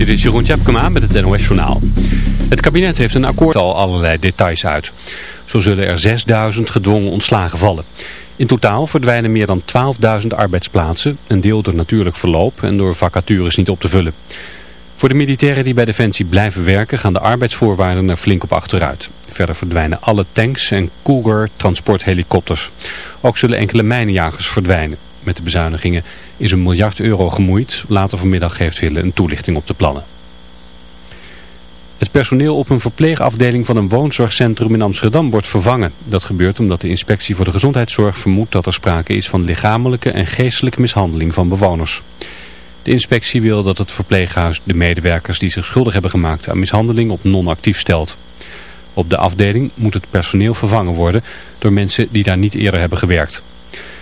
Dit is Jeroen Tjepkema met het NOS Journaal. Het kabinet heeft een akkoord al allerlei details uit. Zo zullen er 6000 gedwongen ontslagen vallen. In totaal verdwijnen meer dan 12.000 arbeidsplaatsen, een deel door natuurlijk verloop en door vacatures niet op te vullen. Voor de militairen die bij Defensie blijven werken gaan de arbeidsvoorwaarden er flink op achteruit. Verder verdwijnen alle tanks en Cougar transporthelikopters. Ook zullen enkele mijnenjagers verdwijnen. Met de bezuinigingen is een miljard euro gemoeid. Later vanmiddag geeft Hille een toelichting op de plannen. Het personeel op een verpleegafdeling van een woonzorgcentrum in Amsterdam wordt vervangen. Dat gebeurt omdat de inspectie voor de gezondheidszorg vermoedt dat er sprake is van lichamelijke en geestelijke mishandeling van bewoners. De inspectie wil dat het verpleeghuis de medewerkers die zich schuldig hebben gemaakt aan mishandeling op non-actief stelt. Op de afdeling moet het personeel vervangen worden door mensen die daar niet eerder hebben gewerkt.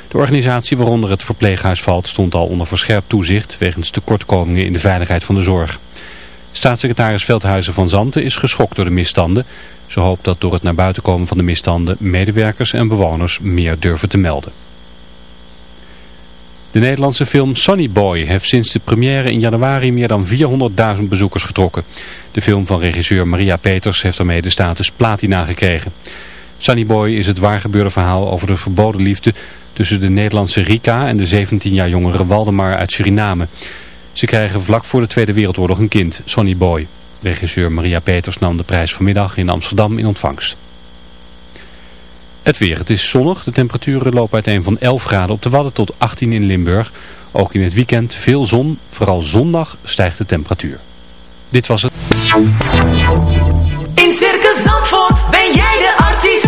De organisatie waaronder het verpleeghuis valt stond al onder verscherpt toezicht wegens tekortkomingen in de veiligheid van de zorg. Staatssecretaris Veldhuizen van Zanten is geschokt door de misstanden. Ze hoopt dat door het naar buiten komen van de misstanden medewerkers en bewoners meer durven te melden. De Nederlandse film Sonny Boy heeft sinds de première in januari meer dan 400.000 bezoekers getrokken. De film van regisseur Maria Peters heeft daarmee de status platina gekregen. Sunny Boy is het waargebeurde verhaal over de verboden liefde tussen de Nederlandse Rika en de 17 jaar jongere Waldemar uit Suriname. Ze krijgen vlak voor de Tweede Wereldoorlog een kind, Sonny Boy. Regisseur Maria Peters nam de prijs vanmiddag in Amsterdam in ontvangst. Het weer. Het is zonnig. De temperaturen lopen uiteen van 11 graden op de Wadden tot 18 in Limburg. Ook in het weekend veel zon. Vooral zondag stijgt de temperatuur. Dit was het. In Circus Zandvoort ben jij de artiest.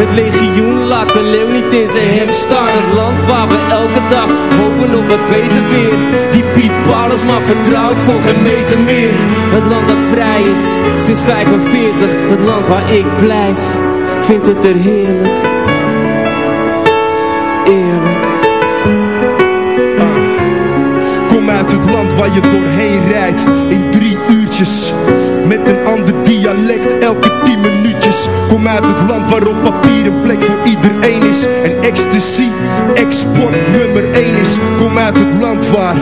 Het legioen laat de leeuw niet in zijn hem Het land waar we elke dag hopen op wat beter weer. Die Piet maar vertrouwt voor geen meter meer. Het land dat vrij is sinds 45 Het land waar ik blijf, vindt het er heerlijk. Eerlijk. Kom uit het land waar je doorheen rijdt. In drie uurtjes Met een dialect elke tien minuutjes Kom uit het land waarop papier een plek voor iedereen is. En ecstasy, export nummer 1 is. Kom uit het land waar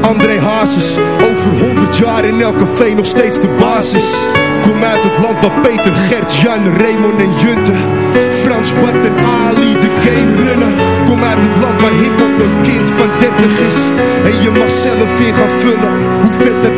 André Hazes Over 100 jaar in elk café nog steeds de basis Kom uit het land waar Peter, Gert, Jan, Raymond en Junte Frans, Bart en Ali de game runnen. Kom uit het land waar hiphop een kind van 30 is. En je mag zelf in gaan vullen hoe vet dat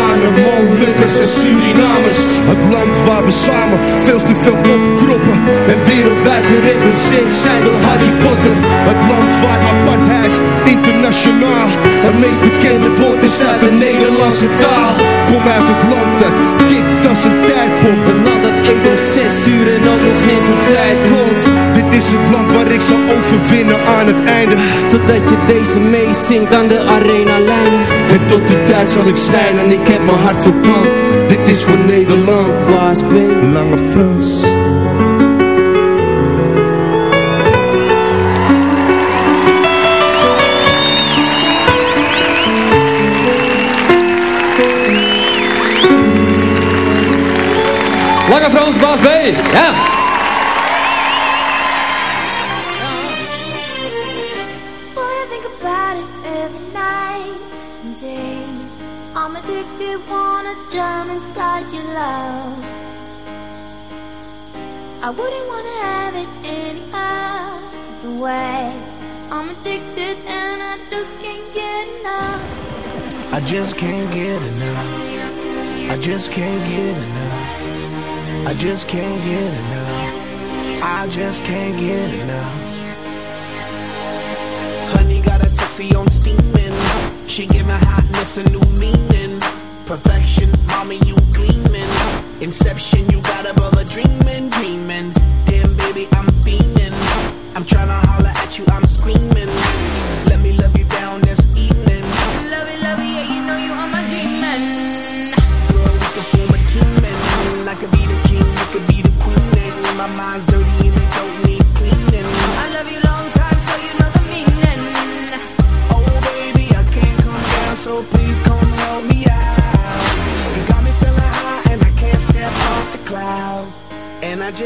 En Surinamers. Het land waar we samen veel te veel opkroppen En wereldwijd gerepresenteerd zijn door Harry Potter. Het land waar apartheid internationaal Het meest bekende woord is uit de Nederlandse taal. Kom uit het land dat kikt als een tijdbom. Het land dat eet om zes uur en ook nog geen zijn tijd komt Dit is het land waar ik zal overwinnen aan het einde. Totdat je deze meezingt aan de arena lijnen En tot die tijd zal ik schijnen, ik heb mijn hart verpand Dit is voor Nederland, Baas B Lange Frans. Lange Frans, Baas B. Ja just can't get enough. I just can't get enough. I just can't get enough. I just can't get enough. Honey got a sexy on steaming. She giving hotness a new meaning. Perfection, mommy, you gleaming. Inception, you got a brother dreaming, dreaming. Damn, baby, I'm fiending. I'm tryna holler at you, I'm screaming.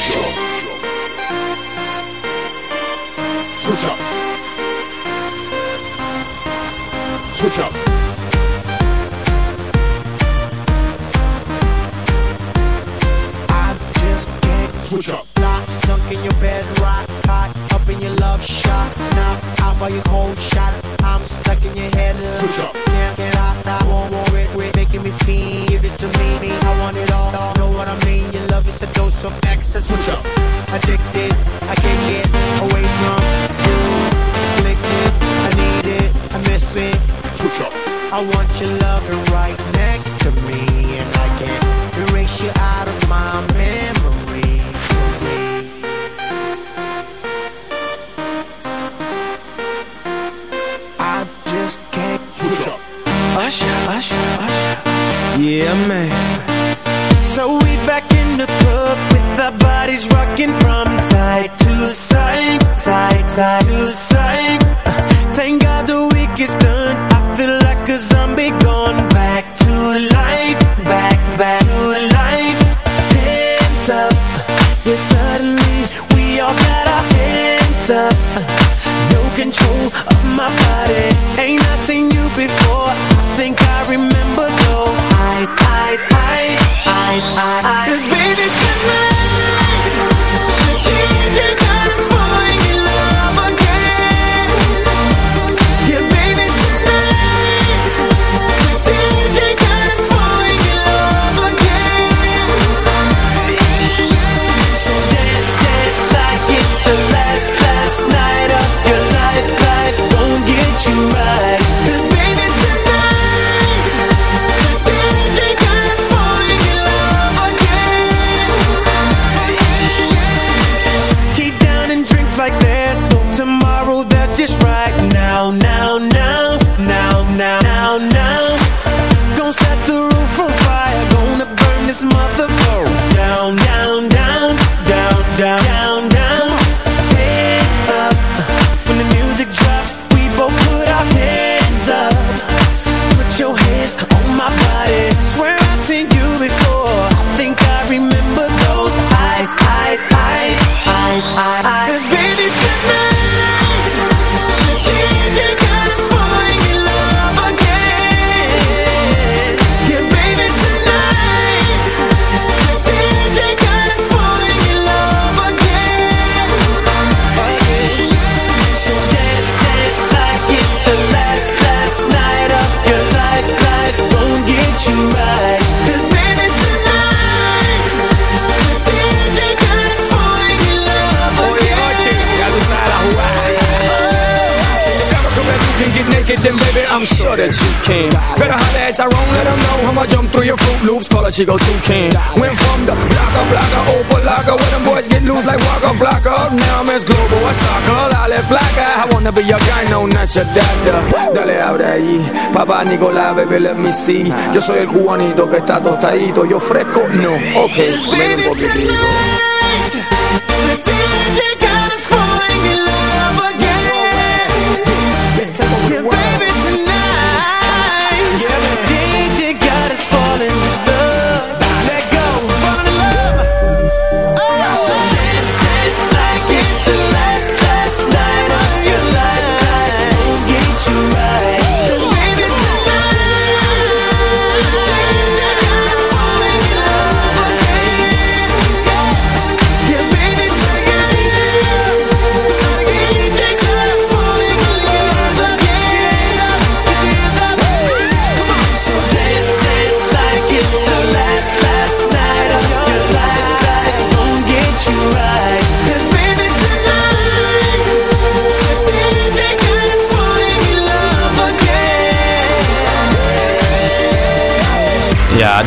Switch up. Switch up. Just can't Switch up. Lock, sunk in your bed, rock, caught up in your love shot. Now out by your cold shot. I'm stuck in your head. Switch up. Can't get out, I won't worry, quit making me feel. Give it to me. I want it all, all. Know what I mean? Your love is a dose of ecstasy. Switch up. Addicted, I can't get away from you. Afflicted, I need it, I miss it. Switch up. I want your loving right next to me, and I can't erase you out of my memory. Loops, call a Chico Toucan. Went from the blocker, blocker, open locker, where them boys get loose like Waka Flocka. Now I'm as global as soccer, dale flaca. I wanna be your guy, no, not your dada. Dale, abre ahí, papá Nicolás, baby, let me see. Yo soy el cubanito que está tostadito, yo fresco, no, ok, ven un poquitito.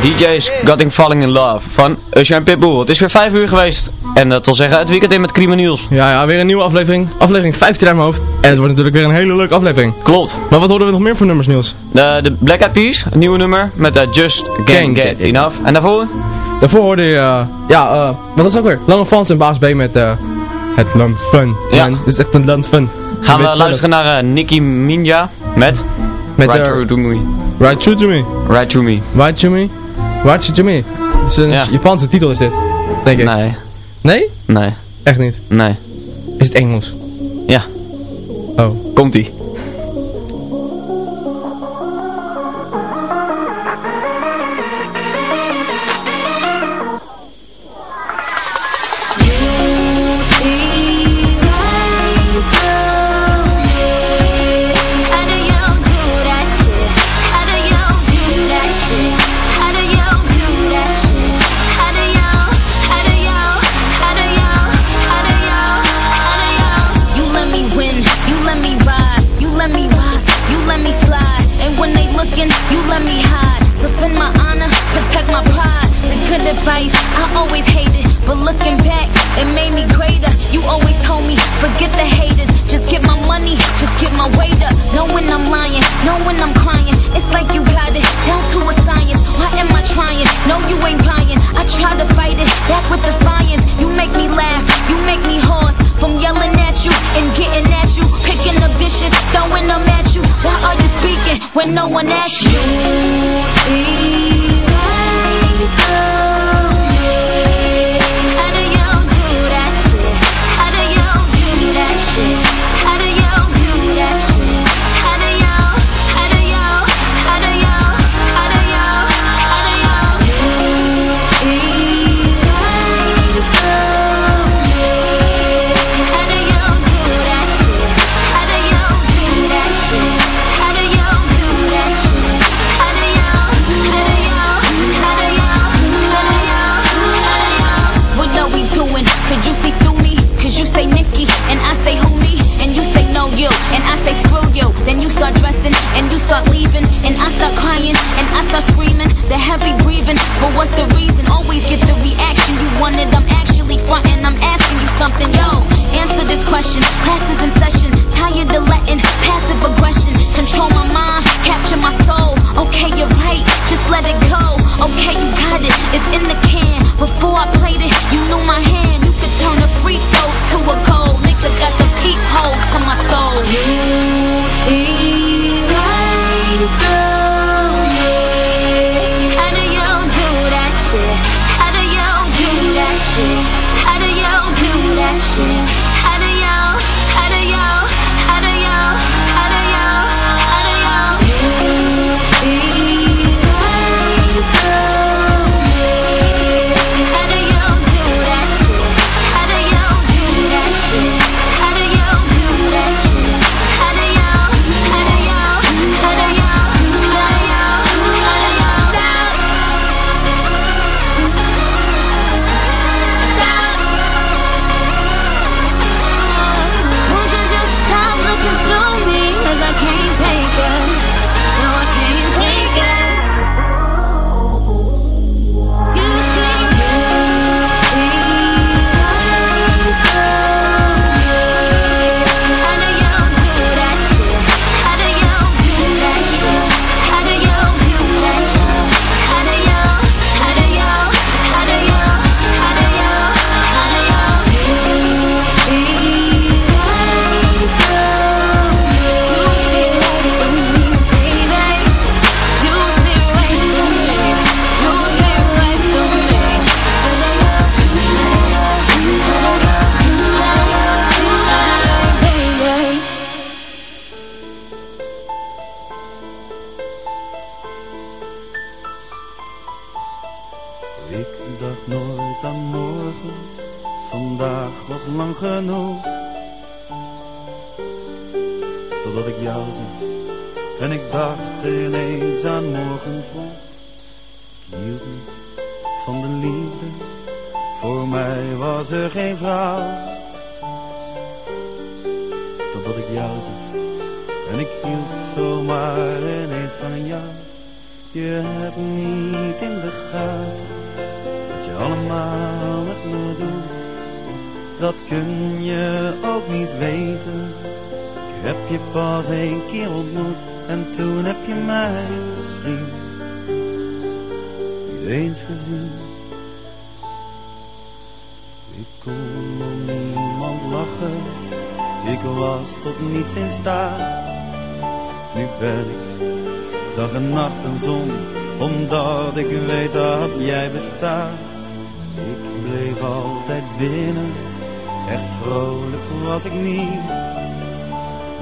DJ's Getting Falling in Love van Usher en Pitbull. Het is weer 5 uur geweest. En dat wil zeggen het weekend in met nieuws. Ja, ja, weer een nieuwe aflevering. Aflevering 15 uit mijn hoofd. En het wordt natuurlijk weer een hele leuke aflevering. Klopt. Maar wat horen we nog meer voor nummers, Niels? De, de Black Eyed Peas, een nieuwe nummer met eh, Just Can't Get, Enough. En daarvoor? Daarvoor hoorde je, eh, ja, wat was ook weer? Lange fans en Baas B met Het Land Fun. Ja. Het is echt een land fun. Gaan we luisteren gaan naar Nicky Minja met... Met right, to me. right to me. Right to me. Right to me. Right to me. Watsujimi. Het is een. Japanse titel is dit, denk ik. Nee. Nee? Nee. Echt niet? Nee. Is het Engels? Ja. Oh. Komt-ie. like you got it, down to a science. Why am I trying? No, you ain't lying. I try to fight it, back with defiance. You make me laugh, you make me hoarse. From yelling at you and getting at you, picking the vicious, throwing them at you. Why are you speaking when no one asks you? you see, I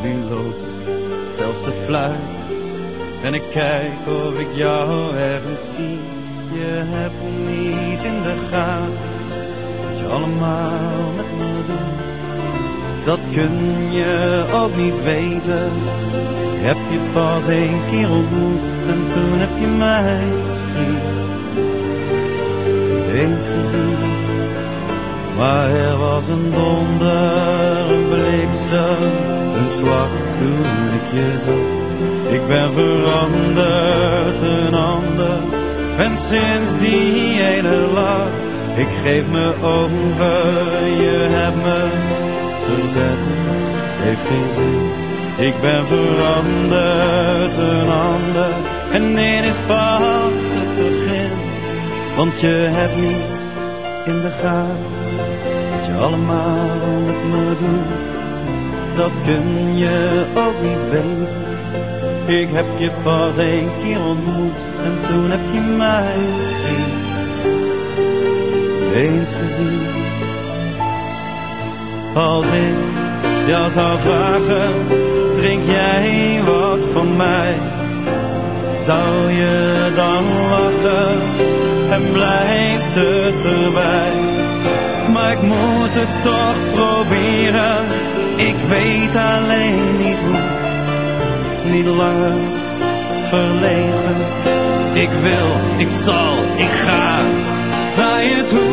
Nu loop ik zelfs te fluiten en ik kijk of ik jou ergens zie. Je hebt niet in de gaten wat je allemaal met me doet. Dat kun je ook niet weten. Ik heb je pas één keer ontmoet en toen heb je mij misschien niet eens gezien. Maar er was een donder, een bliksem, een slag toen ik je zag. Ik ben veranderd, een ander. En sinds die ene lach, ik geef me over, je hebt me verzet, heeft geen zin. Ik ben veranderd, een ander. En dit is pas het begin, want je hebt niet in de gaten allemaal met me doet. Dat kun je ook niet weten. Ik heb je pas één keer ontmoet en toen heb je mij misschien eens gezien. Als ik jou zou vragen, drink jij wat van mij? Zou je dan lachen en blijft het erbij? Ik moet het toch proberen, ik weet alleen niet hoe niet langer verlegen. Ik wil, ik zal, ik ga naar je toe.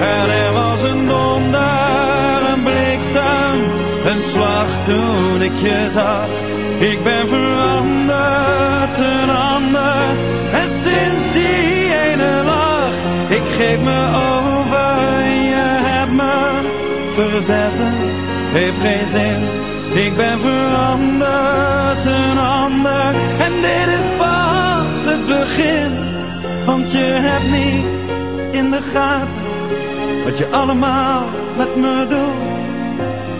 En er was een donder, een bliksem, een slag toen ik je zag. Ik ben veranderd, een ander. En sinds die ene lach, ik geef me over. Verzetten, heeft geen zin. Ik ben veranderd, een ander. En dit is pas het begin. Want je hebt niet in de gaten wat je allemaal met me doet.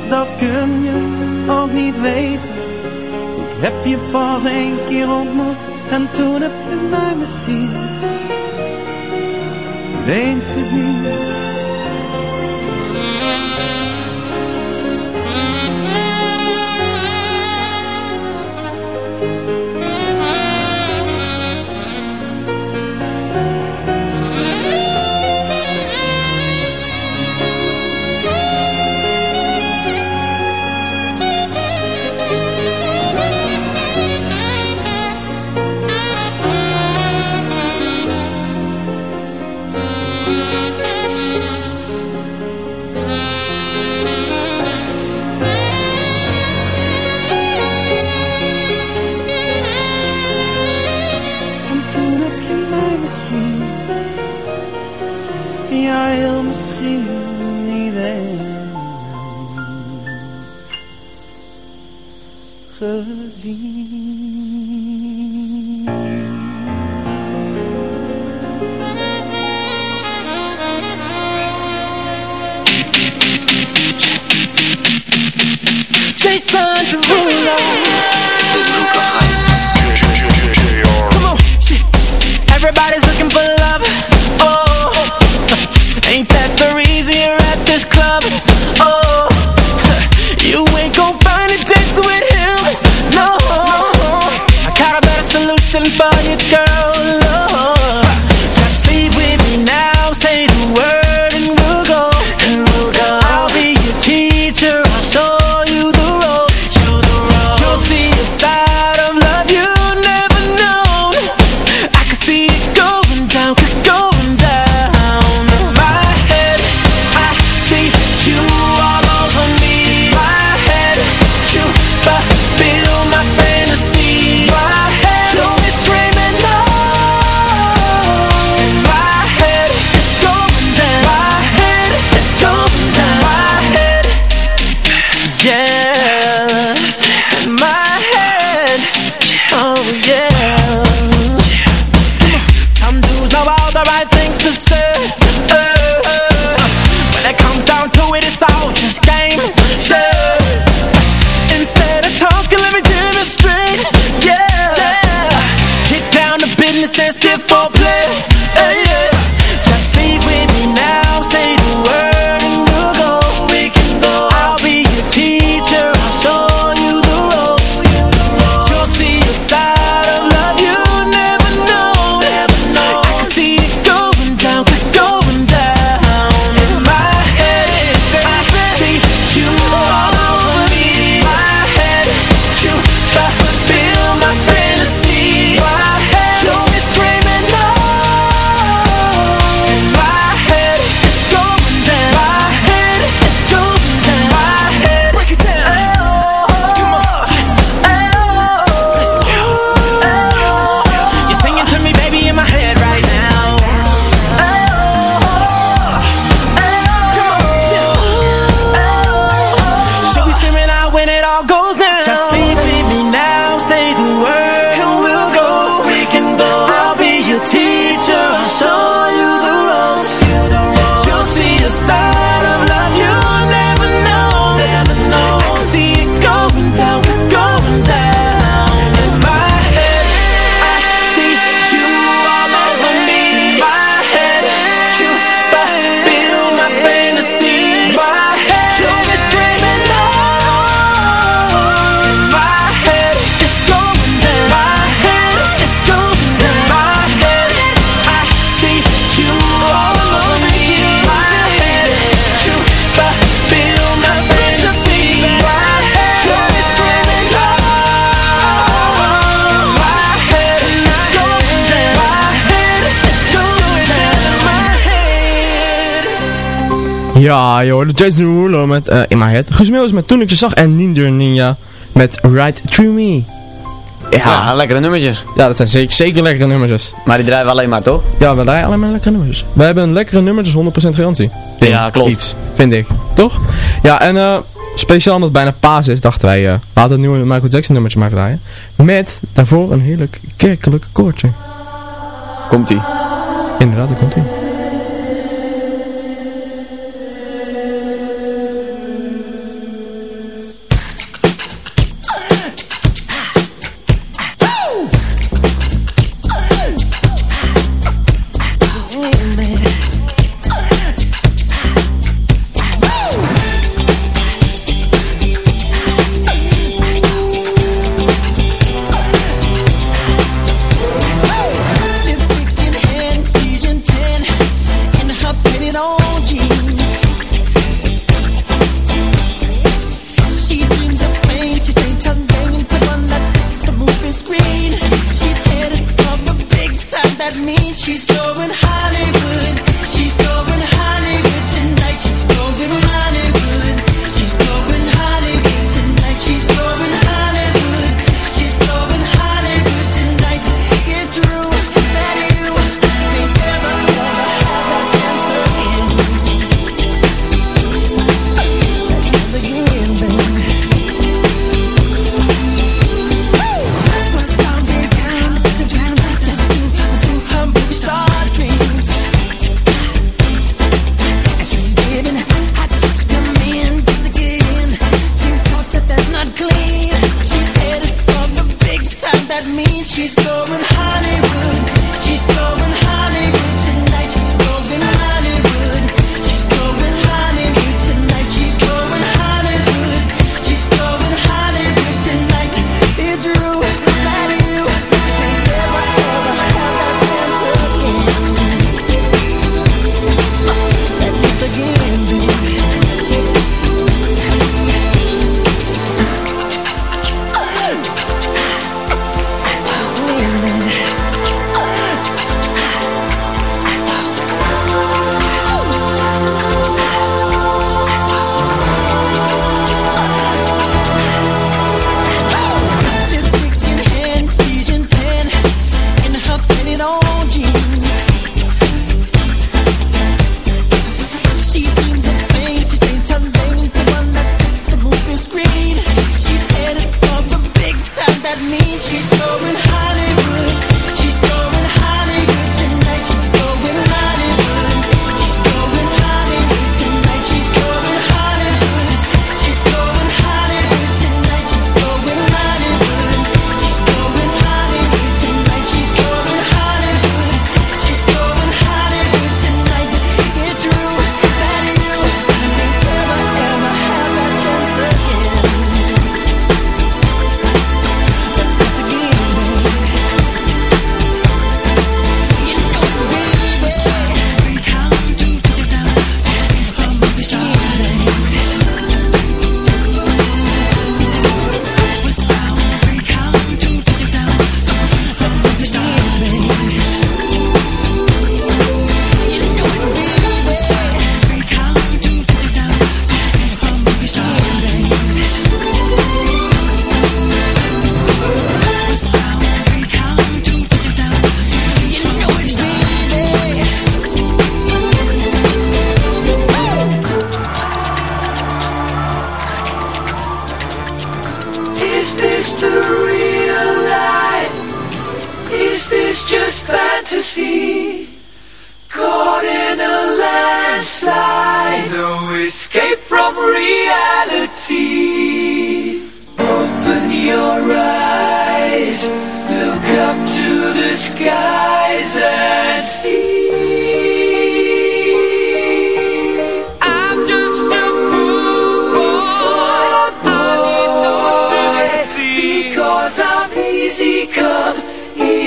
Dat kun je ook niet weten. Ik heb je pas één keer ontmoet en toen heb je mij misschien niet eens gezien. listen, boy, it girl. Ja, joh. De Jason Ruler met uh, In My Head. Gesmeeld is met Toen Ik Je Zag. En Ninder Ninja met Right Through Me. Ja. lekkere nummertjes. Ja, dat zijn zeker, zeker lekkere nummertjes. Maar die draaien we alleen maar, toch? Ja, we draaien alleen maar lekkere nummertjes. We hebben een lekkere nummertjes, 100% garantie. Ja, klopt. Vind ik. Toch? Ja, en eh, speciaal omdat het bijna paas is, dachten wij, eh, laten we het nieuwe Michael Jackson nummertje maar draaien. Met daarvoor een heerlijk kerkelijk koortje. Komt-ie. Inderdaad, komt-ie.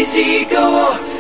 easy go.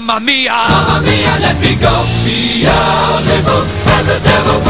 mamma mia. Mamma mia, let me go. Beelzebub has a devil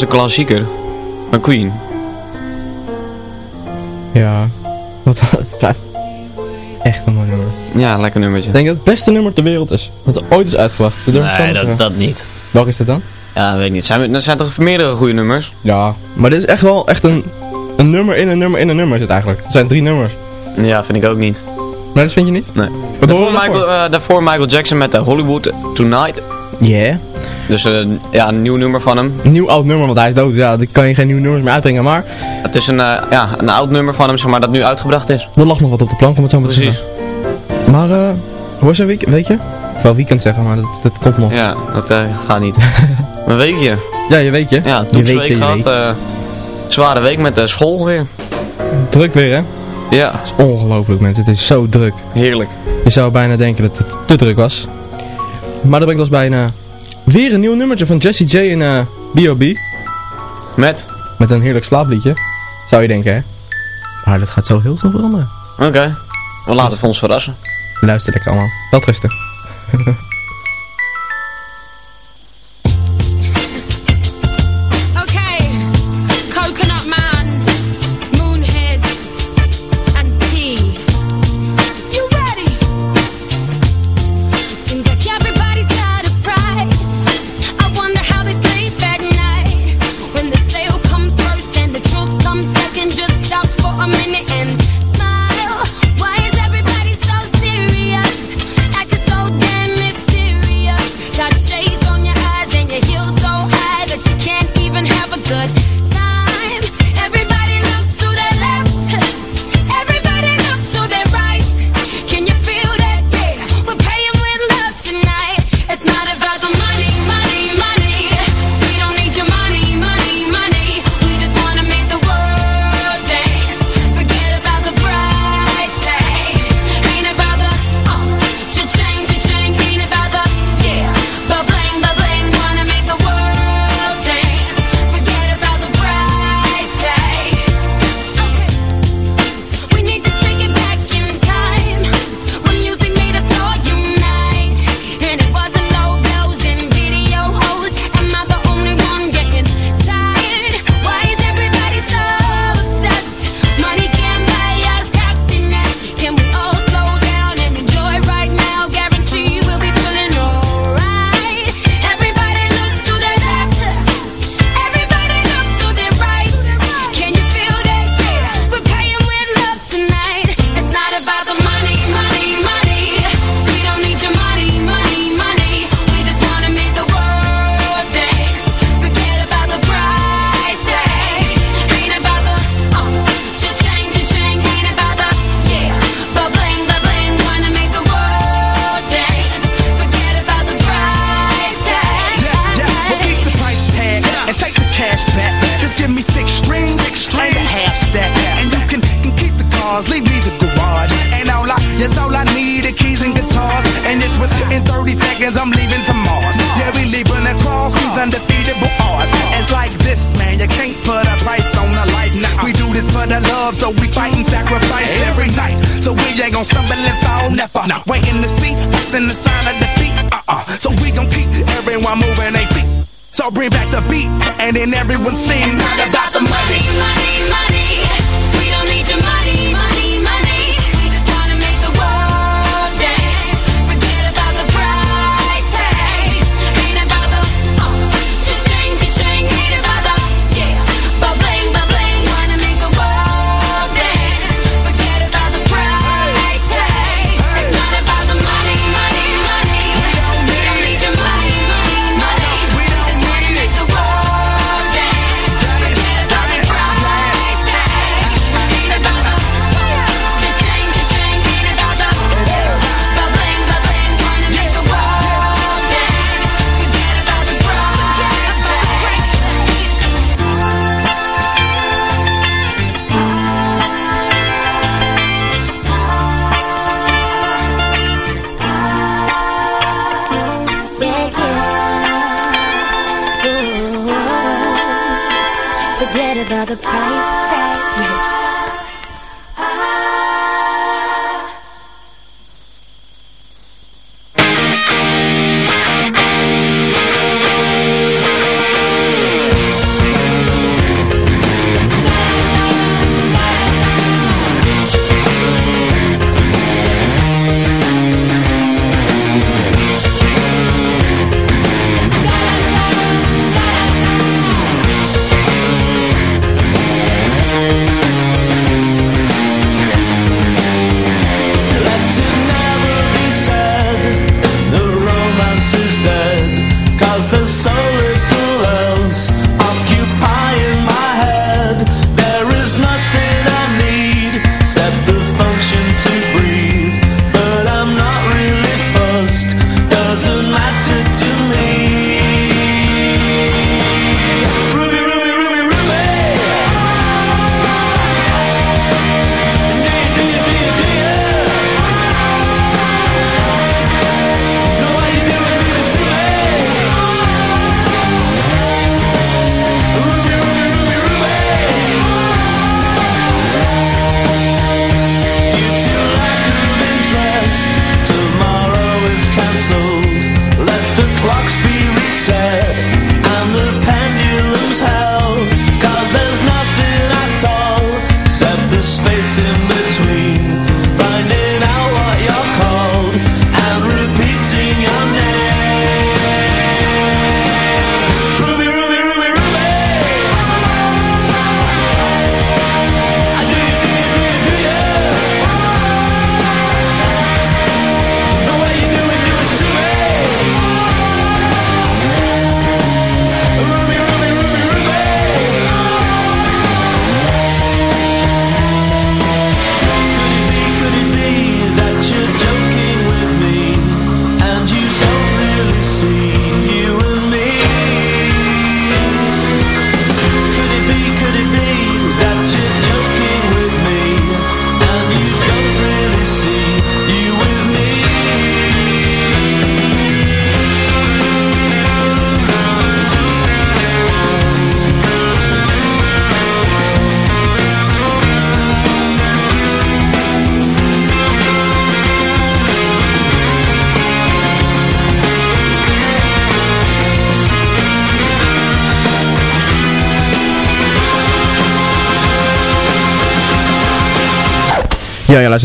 was de klassieker. Van Queen. Ja. Wat, het blijft echt een mooi nummer. Ja, lekker nummertje. Ik denk dat het beste nummer ter wereld is. Dat er ooit is uitgebracht. Dat Nee, dat, dat niet. Welk is dit dan? Ja, weet ik niet. Zijn, er zijn toch meerdere goede nummers? Ja. Maar dit is echt wel echt een, een nummer in een nummer in een nummer is het eigenlijk. Het zijn drie nummers. Ja, vind ik ook niet. Nee, dat vind je niet? Nee. Wat Daarvoor Michael, eh, daarvoor Michael Jackson met de Hollywood Tonight. Yeah. Dus eh, ja, een nieuw nummer van hem. Een nieuw oud nummer, want hij is dood. Ja, dan kan je geen nieuwe nummers meer uitbrengen. Maar Het is een, eh, ja, een oud nummer van hem, zeg maar, dat nu uitgebracht is. er lag nog wat op de plank om het zo maar te Precies. zeggen. Maar, eh, hoe is een week, weet je? Wil weekend zeggen, maar dat, dat komt nog. Ja, dat eh, gaat niet. een weekje. Ja, je weet je. Ja, je weet je, gehad. eh, zware week met de school weer. Druk weer, hè? Ja, Het is ongelooflijk, mensen. Het is zo druk. heerlijk. Je zou bijna denken dat het te druk was. Maar dat brengt ons bij een, eh, weer een nieuw nummertje van Jessie J en eh B.O.B. Met? Met een heerlijk slaapliedje. Zou je denken, hè? Maar dat gaat zo heel snel veranderen. Oké. We laten het ons verrassen. Luister lekker allemaal. Wel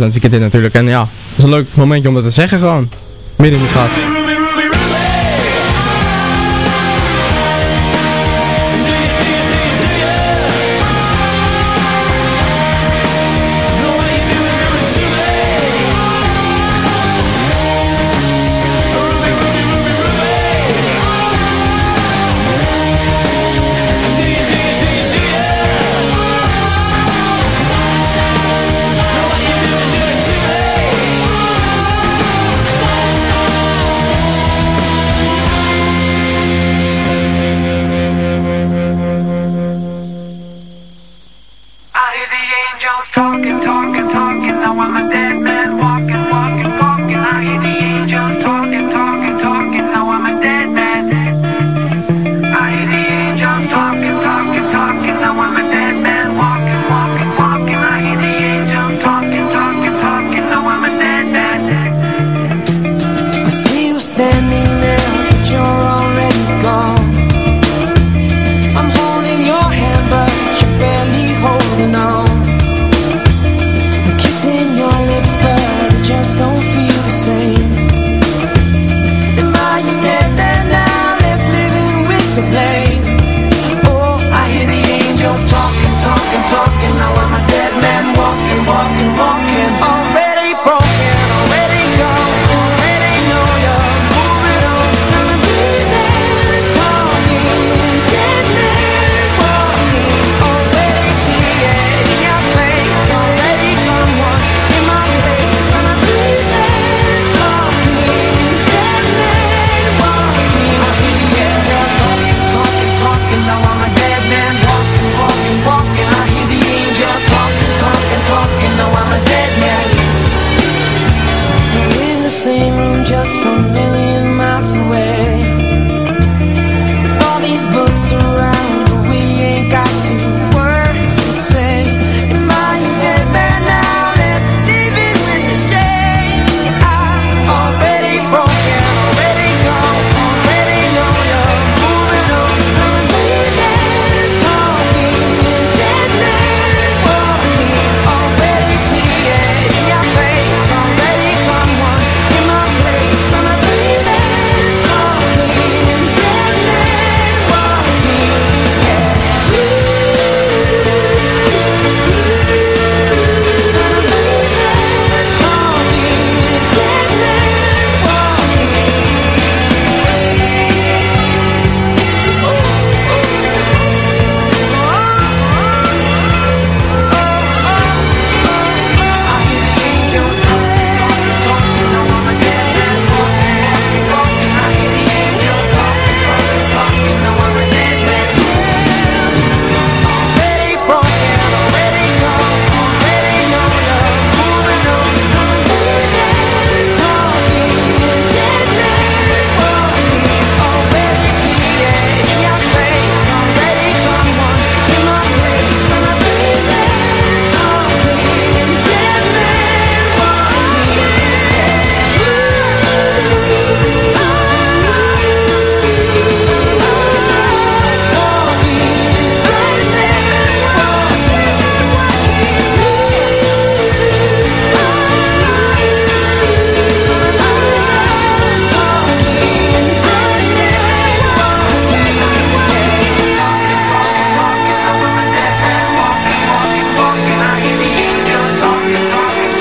Naar het weekend in natuurlijk. En ja, het is een leuk momentje om dat te zeggen gewoon. Midden in de gat.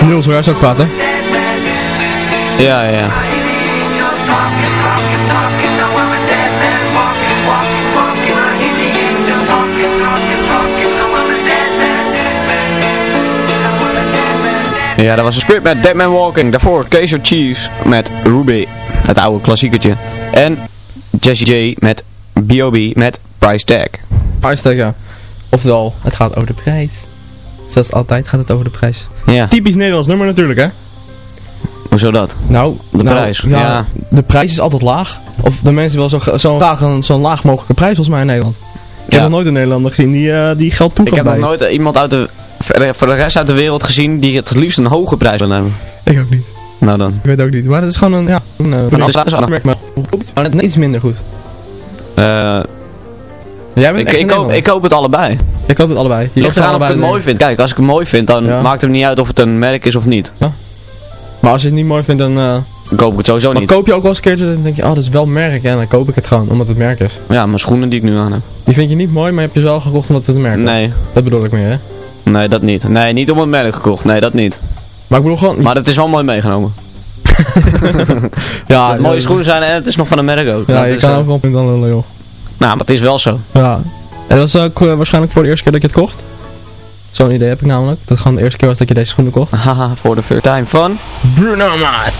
Niels, hoor jij zo praten? Ja, ja. Ja, dat was een script met Dead Man Walking. Daarvoor Kaiser Chiefs met Ruby, het oude klassiekertje. En Jesse J met B.O.B. met Price Tag. Price tag, ja. Oftewel, het gaat over de prijs. Zoals altijd gaat het over de prijs. Ja. Typisch Nederlands nummer natuurlijk, hè? Hoezo dat? Nou, De nou, prijs, Ja, ja. De prijs is altijd laag. Of de mensen wel zo, zo graag een zo'n laag mogelijke prijs volgens mij in Nederland. Ik heb nog nooit een Nederlander gezien die, eh, die geld toe Ik heb nog nooit iemand uit de, voor de rest uit de wereld gezien die het liefst een hoge prijs wil hebben. Ik ook niet. Nou dan. Ik weet ook niet. Maar het is gewoon een, ja... Een, uh, is- dat is wel- maar net iets minder goed. Eh, Jij bent ik, ik, een koop, ik koop het allebei. Ik koop het allebei. Je Ligt eraan of ik het mooi vind. Kijk, als ik het mooi vind, dan Ja. maakt het niet uit of het een merk is of niet. Maar als je het niet mooi vindt, dan... eh, Dan koop ik het sowieso maar niet. koop je ook wel eens een keertje, dan denk je, oh, dat is wel merk. En dan koop ik het gewoon, omdat het merk is. Ja, mijn schoenen die ik nu aan heb. Die vind je niet mooi, maar je hebt je wel gekocht omdat het een merk is. Nee. Dat bedoel ik meer, hè? Nee, dat niet. Nee, niet om het merk gekocht. Nee, dat niet. Maar ik bedoel gewoon... Maar het is wel mooi meegenomen. Ja, mooie ja, schoenen zijn en het is nog van een merk ook. Ja, je kan eh, ook wel een punt aan lullen, joh. Nou, maar het is wel zo. Ja. En dat was ook eh, waarschijnlijk voor de eerste keer dat je het kocht? Zo'n idee heb ik namelijk. Dat het gewoon de eerste keer was dat je deze schoenen kocht. Haha, voor de third time van... Bruno Mars. I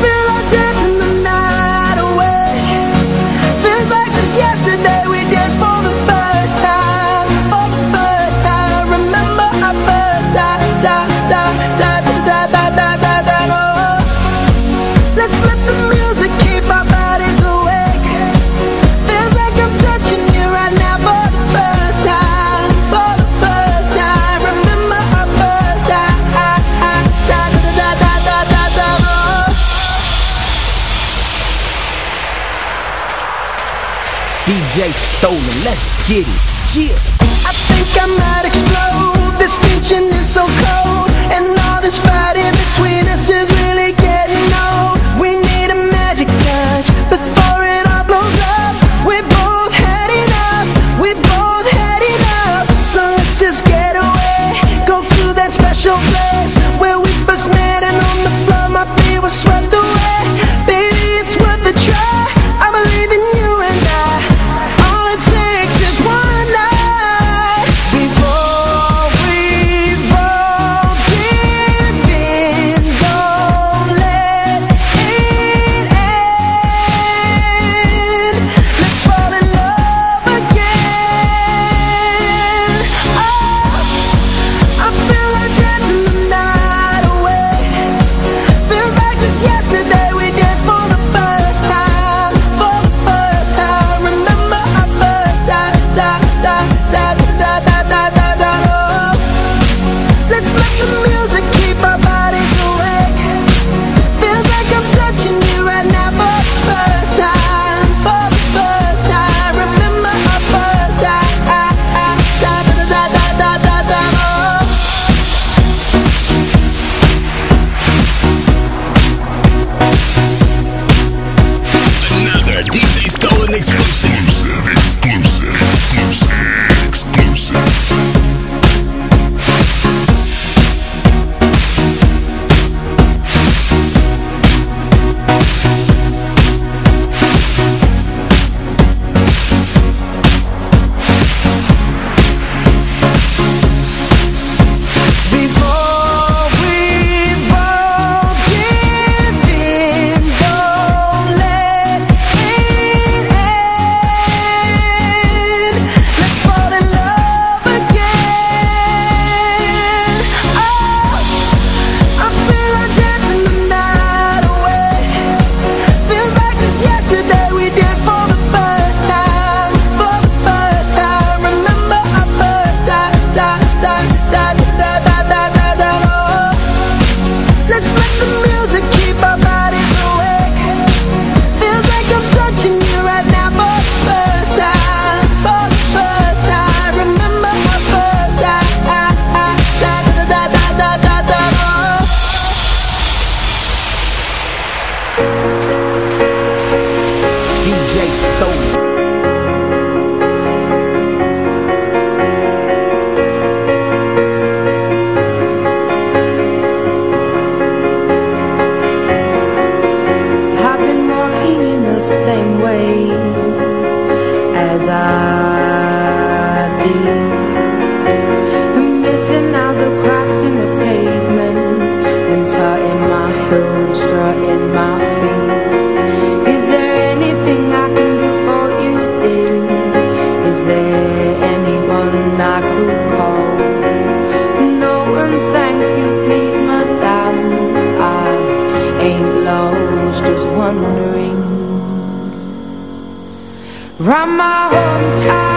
feel like dancing the night away. Feels like just yesterday Stolen, let's get it. Yeah. I think I might explode. This tension is so cold, Wondering. From my hometown.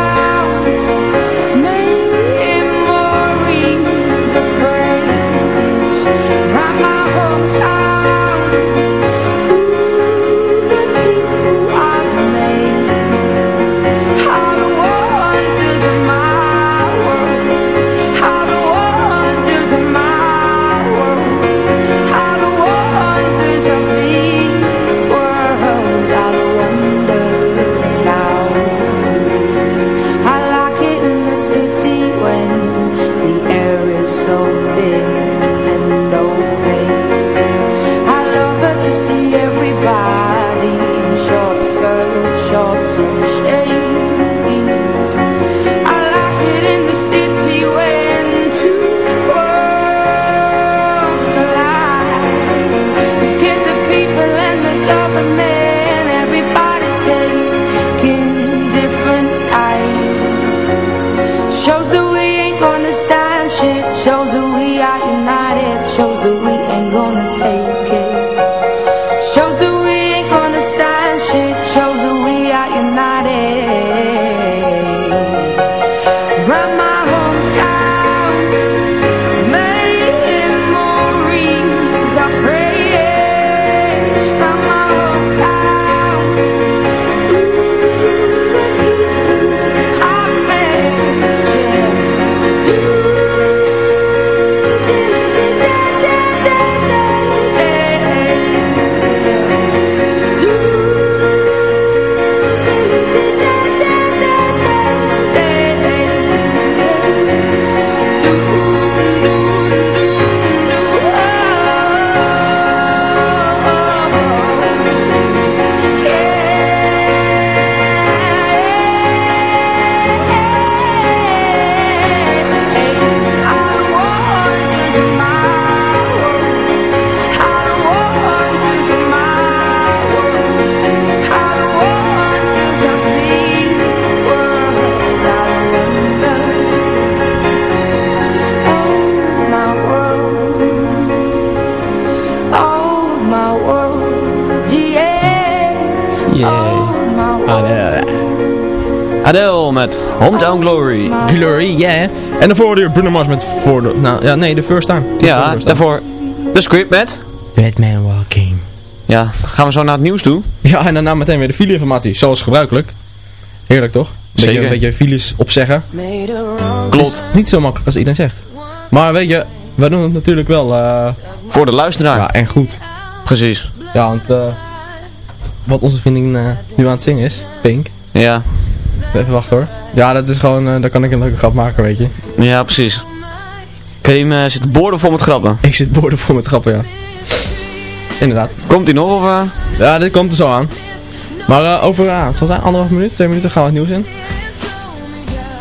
Hometown Glory. Glory, yeah. En daarvoor je Bruno Mars met voor de, nou ja, nee, de first time. Ja, daarvoor de script met... Batman Walking. Ja, gaan we zo naar het nieuws toe. Ja, en daarna meteen weer de file-informatie, zoals gebruikelijk. Heerlijk toch? Beetje, Zeker. Een beetje files opzeggen. Klopt. Niet zo makkelijk als iedereen zegt. Maar weet je, wij doen het natuurlijk wel... eh, Voor de luisteraar. Ja, en goed. Precies. Ja, want eh, wat onze vriendin eh, nu aan het zingen is, Pink. Ja. Even wachten hoor. Ja, dat is gewoon, eh, daar kan ik een leuke grap maken, weet je. Ja, precies. Karim uh, zit borden vol met grappen. Ik zit borden vol met grappen, ja. Inderdaad. Komt hij nog of... eh? Ja, dit komt er zo aan. Maar eh, over, ja, het zal zijn anderhalf minuut, twee minuten gaan we het nieuws in.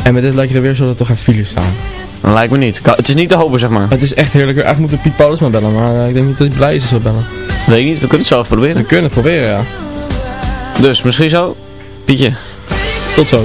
En met dit lekkere weer zullen er toch geen files staan. Lijkt me niet. Het is niet te hopen, zeg maar. Het is echt heerlijk. Eigenlijk moeten Piet Paulus maar bellen, maar eh, ik denk niet dat hij blij is als we bellen. Weet ik niet, we kunnen het even proberen. We kunnen het proberen, ja. Dus, misschien zo. Pietje. Tot zo.